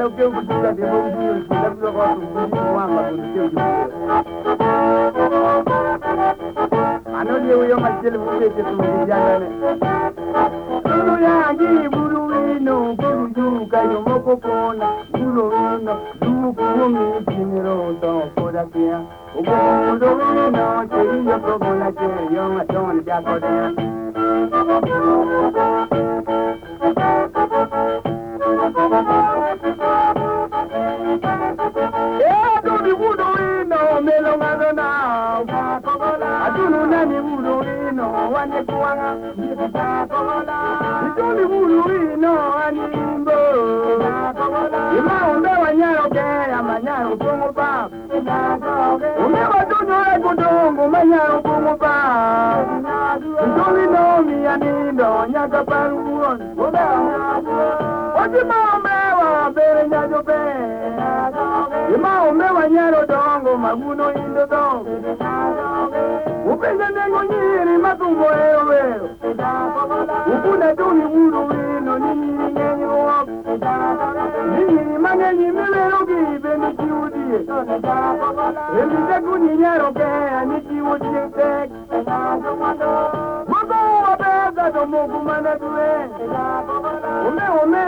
ala o keu kutuka de bom tu yuri kula bilo ko tu tu wan la kun keu tu ano ye wo yo ma jele bu ke ke tu di jana ne Kulu ya gi bulu wino kulu ju ka yo mo ko kona bulu wino du ku mi primero to ko da kia o ko bulu wino che yo ko bola che yo ma ton ja. wane kuwanga Itakola Itoli hulu ino animbo Itakola Ima umbe wanyaro kera manyaro kumupa Itakola Umbe watunyo e kutungu manyaro kumupa Itoli mi animbo nyaka matumbo ewe Ukune tuni wuru wino nini ngenyi wop Nini mangenyi milero gibe ni kiudie Elite kuni nyaro kea ni kiudie tek Mugo wabega do mugu mana duwe Ume ume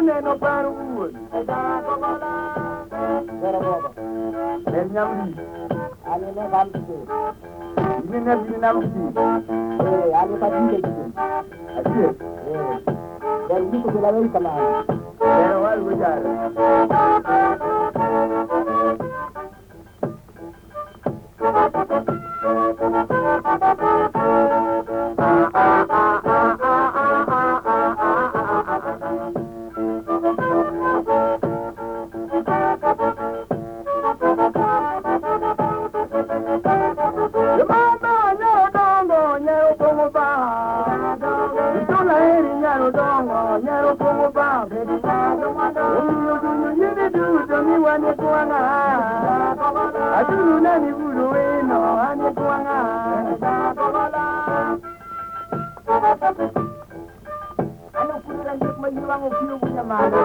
nyaro dongo hiro dirbe Ima ume wanyaro dongo manyar zakwa Oma tuni wuru wino muneno paru uwe El nyamdi Ini nabi namdi Asie Pero wal bujara Adunu nani bulu wino ane kuanga Ano kulira ndek mayiwango kiyo kunya malo